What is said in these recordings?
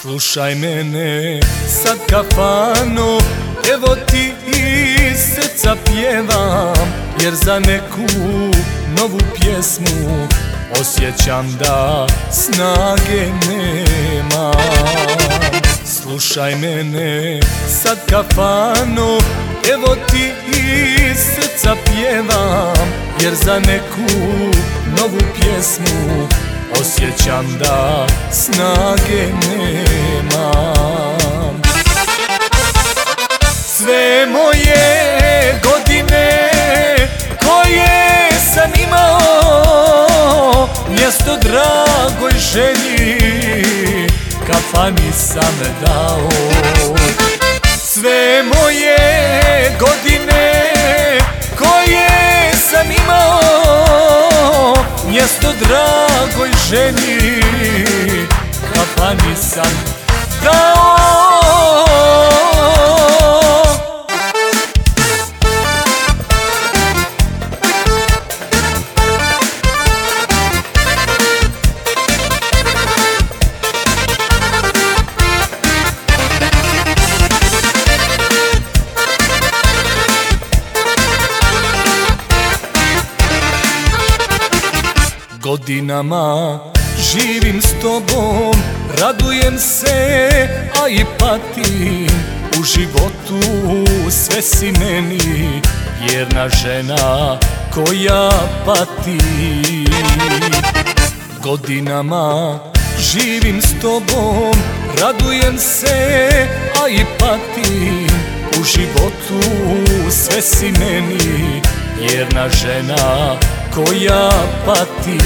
Slušaj mene sad kafano Evo ti iz srca pjevam Jer za neku novu pjesmu Osjećam da snage nema. Slušaj mene sad kafano Evo ti iz srca pjevam Jer za neku novu pjesmu Osjećam da snage nemam Sve moje godine koje sam imao Mjesto dragoj želji kafani sam dao. Sve moje godine Mjesto dragoj ženi. Kafani sam Godinama. Živim s tobom, radujem se, a i patim. U životu sve si meni, vjerna žena koja pati. Godinama živim s tobom, radujem se, a i patim. U životu sve si meni, vjerna žena koja pati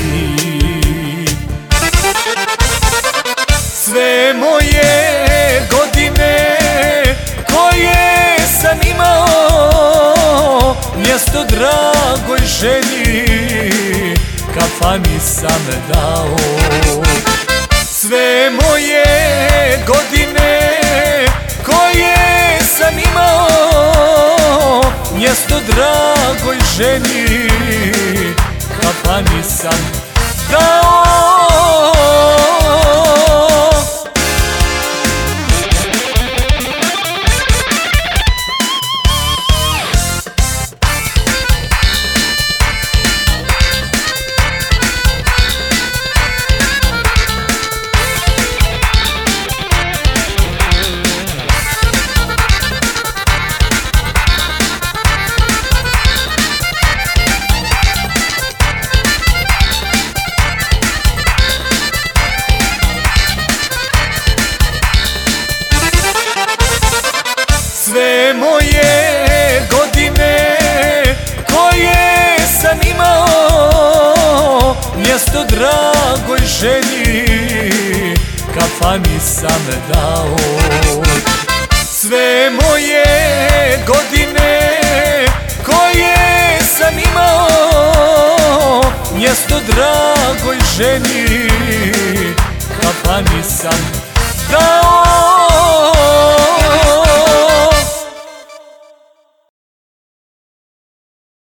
Sve moje godine koje sam imao Mjesto dragoj ženi kafani sam dao. Sve moje godine koje sam imao Mjesto dragoj ženi kafani sam dao. Sve moje godine koje sam imao Mjesto dragoj ženi kafani sam